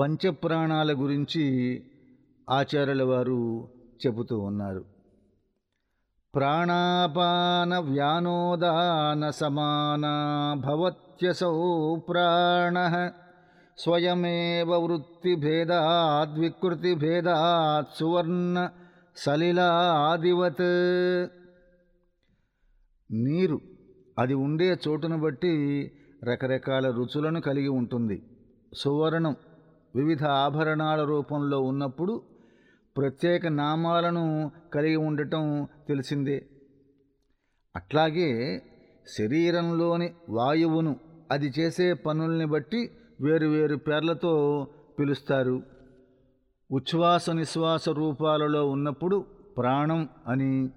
పంచప్రాణాల గురించి ఆచార్యుల వారు చెబుతూ ఉన్నారు. ప్రాణాపాన వ్యానోదాన సమానా భవత్యసౌ ప్రాణ స్వయమేవ వృత్తిభేదాద్ వికృతిభేదాత్ సువర్ణ సలిలాదివత్. నీరు అది ఉండే చోటును బట్టి రకరకాల రుచులను కలిగి ఉంటుంది. సువర్ణం వివిధ ఆభరణాల రూపంలో ఉన్నప్పుడు ప్రత్యేక నామాలను కలిగి ఉండటం తెలిసిందే. అట్లాగే శరీరంలోని వాయువును అది చేసే పనుల్ని బట్టి వేరువేరు పేర్లతో పిలుస్తారు. ఉచ్ఛ్వాస నిశ్వాస రూపాలలో ఉన్నప్పుడు ప్రాణం అని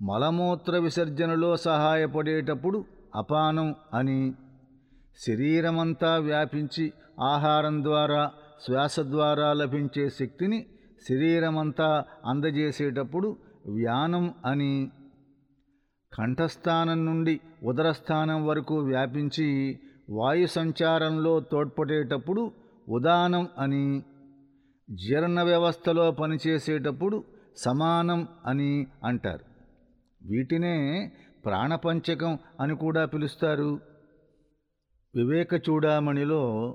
మలమూత్ర విసర్జనలో సహాయపడేటప్పుడు అపానం అని. శరీరమంతా వ్యాపించి ఆహారం ద్వారా శ్వాస ద్వారా లభించే శక్తిని శరీరమంతా అందజేసేటప్పుడు వ్యానం అని కంఠస్థానం నుండి ఉదరస్థానం వరకు వ్యాపించి వాయు సంచారంలో తోడ్పడేటప్పుడు ఉదానం అని జీర్ణ వ్యవస్థలో పనిచేసేటప్పుడు సమానం అని అంటారు. వీటినే ప్రాణపంచకం అని కూడా పిలుస్తారు. వివేక చూడామణిలో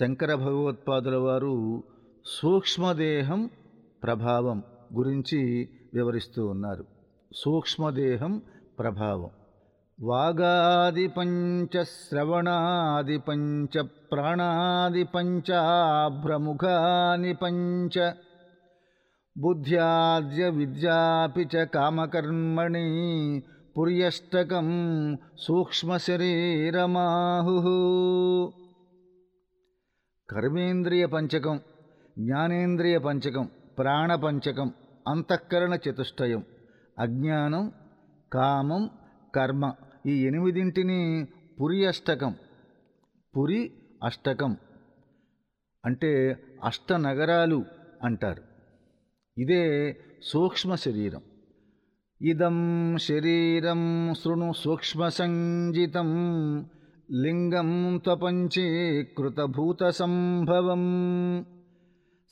శంకర భగవత్పాదుల వారు సూక్ష్మదేహం ప్రభావం గురించి వివరిస్తూ ఉన్నారు. సూక్ష్మదేహం ప్రభావం. వాగాది పంచ శ్రవణాది పంచ ప్రాణాది పంచాభ్రముఖాని పంచ బుద్ధ్యాద్య విద్యాపి చ కామకర్మణి పుర్యష్టకం సూక్ష్మశరీరమాహు. కర్మేంద్రియ పంచకం జ్ఞానేంద్రియ పంచకం ప్రాణపంచకం అంతఃకరణ చతుష్టయం అజ్ఞానం కామం కర్మ ఈ ఎనిమిదింటిని పురి అష్టకం పురి అష్టకం అంటే అష్ట నగరాలు అంటారు. ఇదే సూక్ష్మ శరీరం ఇదం శరీరం శృణు సూక్ష్మ సంజితం లింగం త్వపంచీకృతభూత సంభవం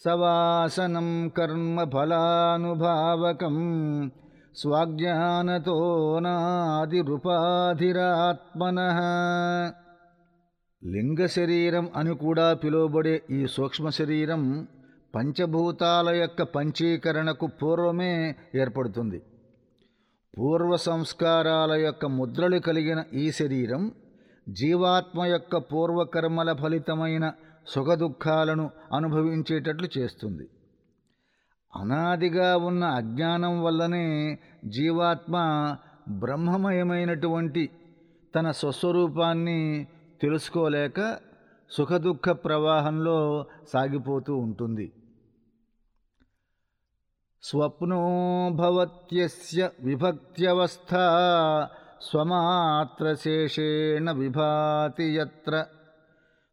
సవాసనం కర్మ ఫలానుభావకం స్వాజ్ఞానతో నాదిరుపాధిరాత్మన. లింగ శరీరం అని కూడా పిలువబడే ఈ సూక్ష్మ శరీరం పంచభూతాల యొక్క పంచీకరణకు పూర్వమే ఏర్పడుతుంది. పూర్వ సంస్కారాల యొక్క ముద్రలు కలిగిన ఈ శరీరం జీవాత్మ యొక్క పూర్వకర్మల ఫలితమైన సుఖదుఖాలను అనుభవించేటట్లు చేస్తుంది. అనాదిగా ఉన్న అజ్ఞానం వల్లనే జీవాత్మ బ్రహ్మమయమైనటువంటి తన స్వస్వరూపాన్ని తెలుసుకోలేక సుఖదుఖ ప్రవాహంలో సాగిపోతూ ఉంటుంది. స్వప్నో భవత్యస్య విభక్త్యవస్థ స్వమాత్రశేషేణ విభాతి యత్ర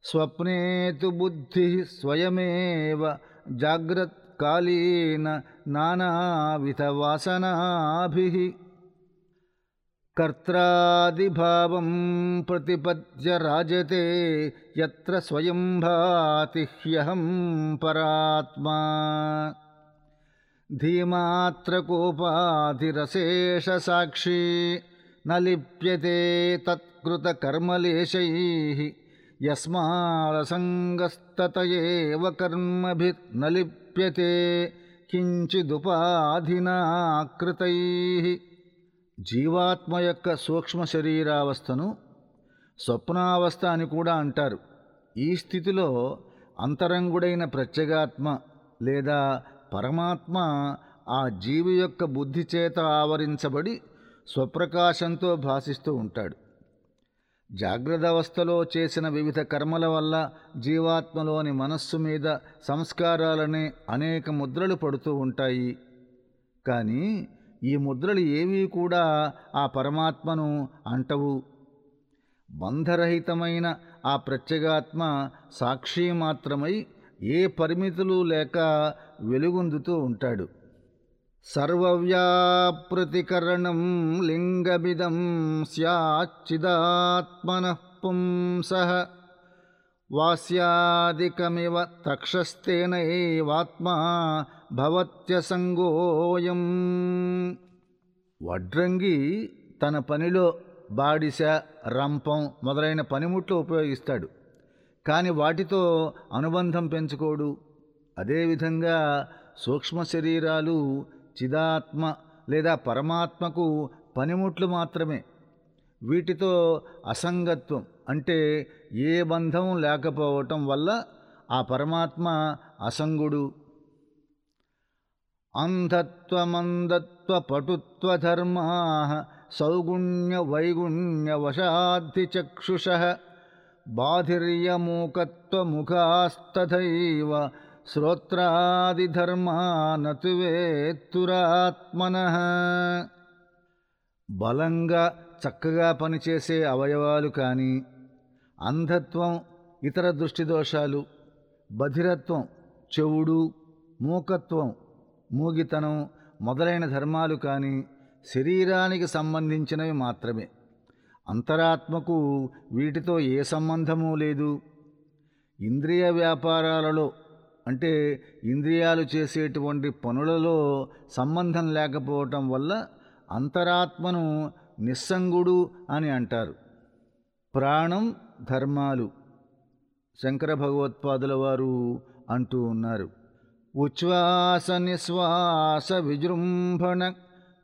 స్వప్నే తు బుద్ధి స్వయమేవ జాగ్రత్కాలీన నానావిధ వాసనాభి కర్త్రాదిభావం ప్రతిపద్య రాజతే యత్ర స్వయం భాతి హ్యహం పరాత్మా నలిప్యతే సాక్షి తత్కృతకర్మలేశై యస్మాదసంగస్తతయేవ కర్మభిర్నలిప్యతే కించిదుపాధినాకృతై జీవాత్మ యొక్క సూక్ష్మ శరీరావస్థను స్వప్నావస్థ అని కూడా అంటారు. ఈ స్థితిలో అంతరంగుడైన ప్రత్యేగాత్మ లేదా పరమాత్మ ఆ జీవి యొక్క బుద్ధి చేత ఆవరించబడి స్వప్రకాశంతో భాసిస్తూ ఉంటాడు. జాగ్రత్త అవస్థలో చేసిన వివిధ కర్మల వల్ల జీవాత్మలోని మనస్సు మీద సంస్కారాలనే అనేక ముద్రలు పడుతూ ఉంటాయి. కానీ ఈ ముద్రలు ఏవీ కూడా ఆ పరమాత్మను అంటవు. బంధరహితమైన ఆ ప్రత్యేగాత్మ సాక్షి మాత్రమై ఏ పరిమితులు లేక వెలుగొందుతూ ఉంటాడు. సర్వవ్యాపృతికరణం లింగమిదం స్యాచ్చిదాత్మన పుంస వాస్యాదికమివ తక్షస్తేనైవాత్మా భవత్యసంగోయం. వడ్రంగి తన పనిలో బాడిస రంపం మొదలైన పనిముట్లు ఉపయోగిస్తాడు. కానీ వాటితో అనుబంధం పెంచుకోడు. అదేవిధంగా సూక్ష్మ శరీరాలు చిదాత్మ లేదా పరమాత్మకు పనిముట్లు మాత్రమే. వీటితో అసంగత్వం అంటే ఏ బంధం లేకపోవటం వల్ల ఆ పరమాత్మ అసంగుడు. అంధత్వమందత్వ పటుత్వధర్మా సౌగుణ్య వైగుణ్య వశాద్ధి చక్షుష బాధిర్యమూకత్వముఖాస్తథైవ శ్రోత్రాదిధర్మానతు వేత్తురాత్మన బలంగా చక్కగా పనిచేసే అవయవాలు కానీ అంధత్వం ఇతర దృష్టి దోషాలు బధిరత్వం చెవుడు మూకత్వం మూగితనం మొదలైన ధర్మాలు కానీ శరీరానికి సంబంధించినవి మాత్రమే. అంతరాత్మకు వీటితో ఏ సంబంధమూ లేదు. ఇంద్రియ వ్యాపారాలలో అంటే ఇంద్రియాలు చేసేటువంటి పనులలో సంబంధం లేకపోవటం వల్ల అంతరాత్మను నిస్సంగుడు అని అంటారు. ప్రాణం ధర్మాలు శంకర భగవత్పాదుల వారు అంటూ ఉన్నారు. ఉచ్ఛ్వాస నిశ్వాస విజృంభణ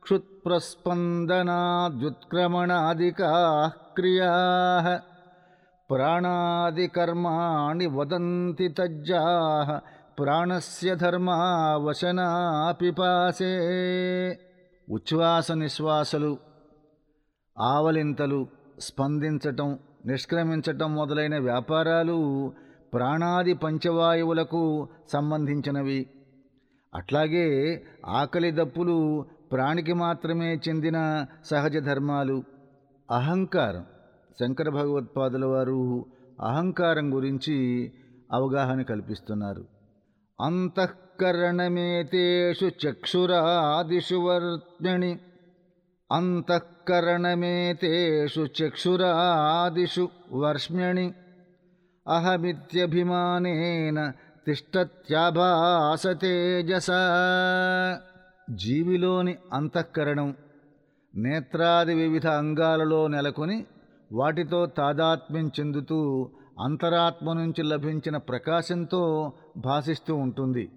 క్షుత్ప్రస్పందనాద్యుత్క్రమణాదికా క్రియా ప్రాణాదికర్మాణి వదంతి తజ్జా ప్రాణస్య ధర్మ వశనా పిపాసే ఉచ్ఛ్వాస నిశ్వాసలు ఆవలింతలు స్పందించటం నిష్క్రమించటం మొదలైన వ్యాపారాలు ప్రాణాది పంచవాయువులకు సంబంధించినవి. అట్లాగే ఆకలి దప్పులు ప్రాణికి మాత్రమే చెందిన సహజ ధర్మాలు. అహంకారం శంకర భగవత్పాదుల వారు అహంకారం గురించి అవగాహన కల్పిస్తున్నారు. అంతఃకరణమేతేషు చక్షురాదిషు వర్త్మణి అంతఃకరణమేతేషు చక్షురాదిషు వర్ష్మ్యణి అహమిత్యభిమానేన తిష్టత్యాభాసతేజస. జీవిలోని అంతఃకరణం నేత్రాది వివిధ అంగాలలో నెలకొని వాటితో తాదాత్మ్యం చెందుతూ అంతరాత్మ నుంచి లభించిన ప్రకాశంతో భాసిస్తూ ఉంటుంది.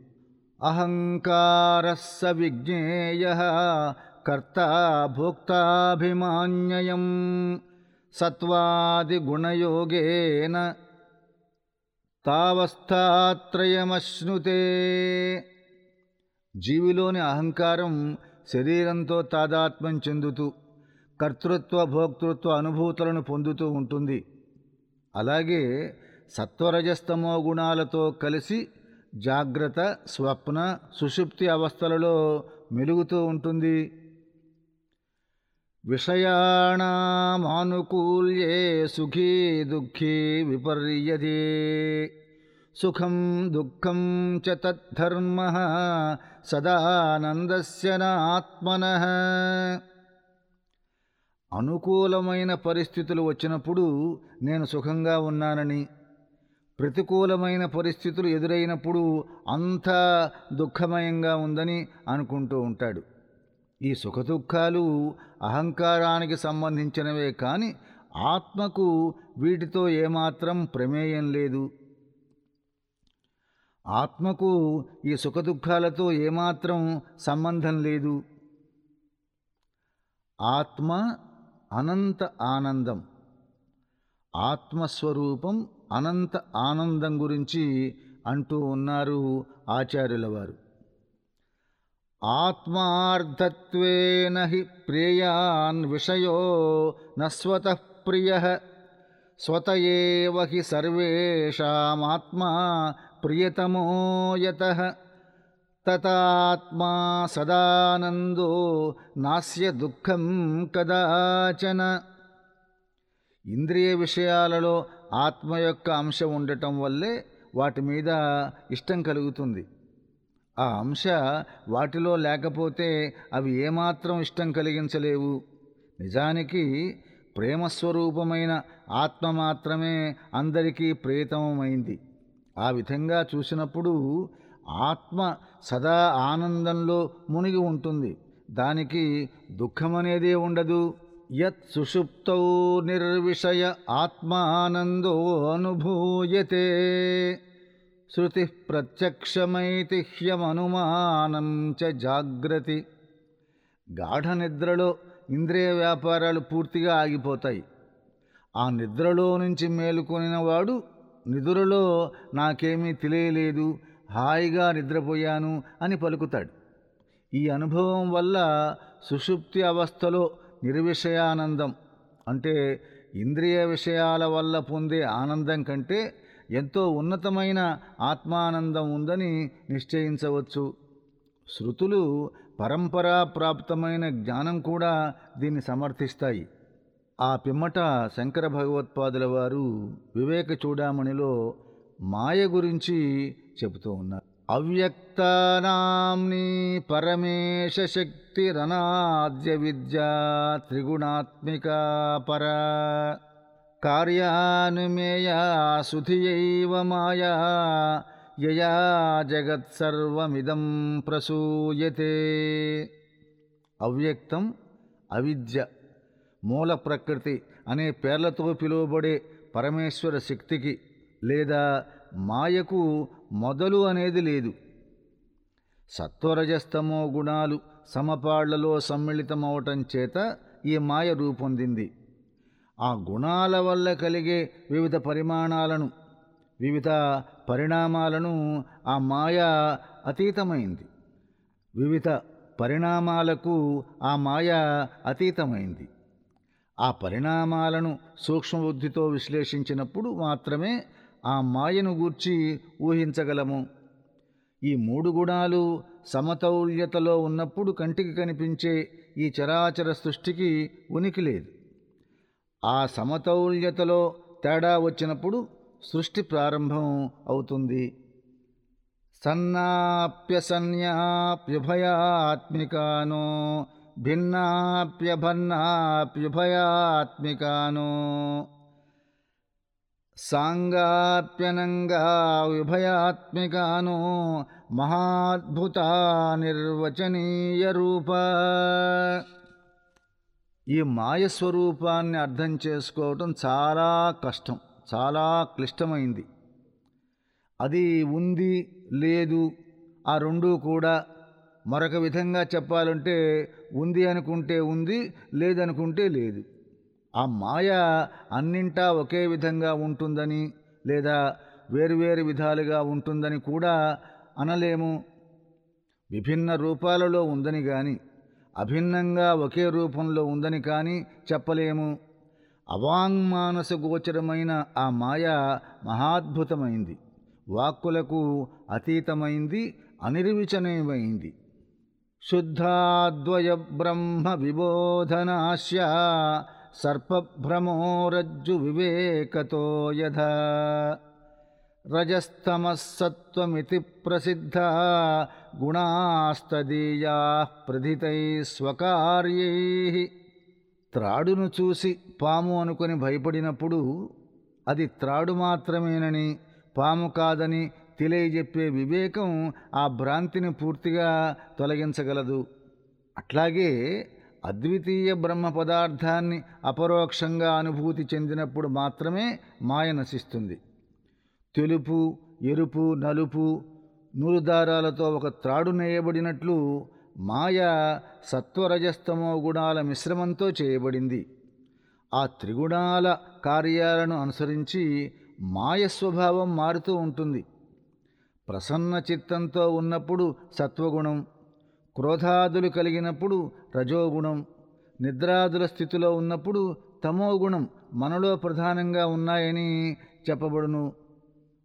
అహంకారస్స విజ్ఞేయ కర్త భోక్తాభిమాన్యయం సత్వాదిగుణయోగేన తావస్థాత్రయమశ్నుతే. జీవిలోని అహంకారం శరీరంతో తాదాత్మ్యం చెందుతూ కర్తృత్వ భోక్తృత్వ అనుభూతులను పొందుతూ ఉంటుంది. అలాగే సత్వరజస్తమో గుణాలతో కలిసి జాగ్రత్త స్వప్న సుషుప్తి అవస్థలలో మెలుగుతూ ఉంటుంది. విషయాణమానుకూల్యే సుఖీ దుఃఖీ విపర్యదే సుఖం దుఃఖం చ తద్ధర్మ సదానందస్య నాత్మన అనుకూలమైన పరిస్థితులు వచ్చినప్పుడు నేను సుఖంగా ఉన్నానని ప్రతికూలమైన పరిస్థితులు ఎదురైనప్పుడు అంత దుఃఖమయంగా ఉందని అనుకుంటూ ఉంటాడు. ఈ సుఖదుఖాలు అహంకారానికి సంబంధించినవే కానీ ఆత్మకు వీటితో ఏమాత్రం ప్రమేయం లేదు. ఆత్మకు ఈ సుఖదుఖాలతో ఏమాత్రం సంబంధం లేదు. ఆత్మ అనంత ఆనందం. ఆత్మస్వరూపం అనంత ఆనందం గురించి అంటూ ఉన్నారు ఆచార్యుల వారు ఆత్మార్థత్వేన హి ప్రేయాన్ విషయో నస్వత ప్రియ స్వత ఏవ హి సర్వేషామాత్మా ప్రియతమోయత తతాత్మా సదానందో నాస్య దుఃఖం కదాచన ఇంద్రియ విషయాలలో ఆత్మ యొక్క అంశం ఉండటం వల్లే వాటి మీద ఇష్టం కలుగుతుంది. ఆ అంశ వాటిలో లేకపోతే అవి ఏమాత్రం ఇష్టం కలిగించలేవు. నిజానికి ప్రేమస్వరూపమైన ఆత్మ మాత్రమే అందరికీ ప్రియతమమైంది ఆ విధంగా చూసినప్పుడు ఆత్మ సదా ఆనందంలో మునిగి ఉంటుంది. దానికి దుఃఖమనేదే ఉండదు. యత్ సుషుప్తౌ నిర్విషయ ఆత్మానందో అనుభూయతే. శృతి ప్రత్యక్షమైతి హ్యమనుమానం చ జాగ్రతి. గాఢ నిద్రలో ఇంద్రియ వ్యాపారాలు పూర్తిగా ఆగిపోతాయి. ఆ నిద్రలో నుంచి మేలుకొనినవాడు నిదురలో నాకేమీ తెలియలేదు. హాయిగా నిద్రపోయాను అని పలుకుతాడు. ఈ అనుభవం వల్ల సుషుప్తి అవస్థలో నిర్విషయానందం అంటే ఇంద్రియ విషయాల వల్ల పొందే ఆనందం కంటే ఎంతో ఉన్నతమైన ఆత్మానందం ఉందని నిశ్చయించవచ్చు. శృతులు పరంపరా ప్రాప్తమైన జ్ఞానం కూడా దీన్ని సమర్థిస్తాయి. ఆ పిమ్మట శంకర భగవత్పాదుల వారు వివేక చూడామణిలో మాయ గురించి చెబుతూ ఉన్నారు. అవ్యక్తానాంని పరమేశ శక్తిరనాద్య విద్య త్రిగుణాత్మిక పర. కార్యానుమేయా సుధియైవ మాయా. యయా జగత్సర్వమిదం ప్రసూయతే. అవ్యక్తం అవిద్య. మూల ప్రకృతి అనే పేర్లతో పిలువబడే పరమేశ్వర శక్తికి లేదా మాయకు మొదలు అనేది లేదు. సత్వరజస్తమో గుణాలు సమపాళ్ళలో సమ్మిళితమవటం చేత ఈ మాయ రూపొందింది. ఆ గుణాల వల్ల కలిగే వివిధ పరిమాణాలను వివిధ పరిణామాలను ఆ మాయ అతీతమైంది. వివిధ పరిణామాలకు ఆ మాయ అతీతమైంది. ఆ పరిణామాలను సూక్ష్మబుద్ధితో విశ్లేషించినప్పుడు మాత్రమే ఆ మాయను గూర్చి ఊహించగలము. ఈ మూడు గుణాలు సమతౌల్యతలో ఉన్నప్పుడు కంటికి కనిపించే ఈ చరాచర సృష్టికి ఉనికి లేదు. ఆ సమతౌల్యతలో తేడా వచ్చినప్పుడు సృష్టి ప్రారంభం అవుతుంది. సన్నాప్యసన్యాప్యుభయాత్మికానో భిన్నాప్యభన్నాప్యుభయాత్మికానో సాంగాప్యనంగా విభయాత్మికానో మహాద్భుత నిర్వచనీయ రూప. ఈ మాయస్వరూపాన్ని అర్థం చేసుకోవటం చాలా కష్టం చాలా క్లిష్టమైంది. అది ఉంది లేదు ఆ రెండూ కూడా మరొక విధంగా చెప్పాలంటే ఉంది అనుకుంటే ఉంది లేదనుకుంటే లేదు. ఆ మాయ అన్నింటా ఒకే విధంగా ఉంటుందని లేదా వేరువేరు విధాలుగా ఉంటుందని కూడా అనలేము. విభిన్న రూపాలలో ఉందని కానీ అభిన్నంగా ఒకే రూపంలో ఉందని కానీ చెప్పలేము. అవాంగ్మానస గోచరమైన ఆ మాయ మహాద్భుతమైంది. వాక్కులకు అతీతమైంది అనిర్విచనీయమైంది. శుద్ధాద్వయ బ్రహ్మ విబోధనాశ్య సర్పభ్రమోరజ్జు వివేకతో యథ. రజస్తమస్సత్వమితి ప్రసిద్ధ. గుణాస్తదీయా ప్రధితై స్వకార్యై. త్రాడును చూసి పాము అనుకొని భయపడినప్పుడు అది త్రాడు మాత్రమేనని పాము కాదని తెలియజెప్పే వివేకం ఆ భ్రాంతిని పూర్తిగా తొలగించగలదు. అట్లాగే అద్వితీయ బ్రహ్మ పదార్థాన్ని అపరోక్షంగా అనుభూతి చెందినప్పుడు మాత్రమే మాయ నశిస్తుంది. తెలుపు ఎరుపు నలుపు నూలుదారాలతో ఒక త్రాడు నేయబడినట్లు మాయ సత్వరజస్తమో గుణాల మిశ్రమంతో చేయబడింది. ఆ త్రిగుణాల కార్యాలను అనుసరించి మాయ స్వభావం మారుతూ ఉంటుంది. ప్రసన్న చిత్తంతో ఉన్నప్పుడు సత్వగుణం క్రోధాదులు కలిగినప్పుడు రజోగుణం నిద్రాదుల స్థితిలో ఉన్నప్పుడు తమోగుణం మనలో ప్రధానంగా ఉన్నాయని చెప్పబడును.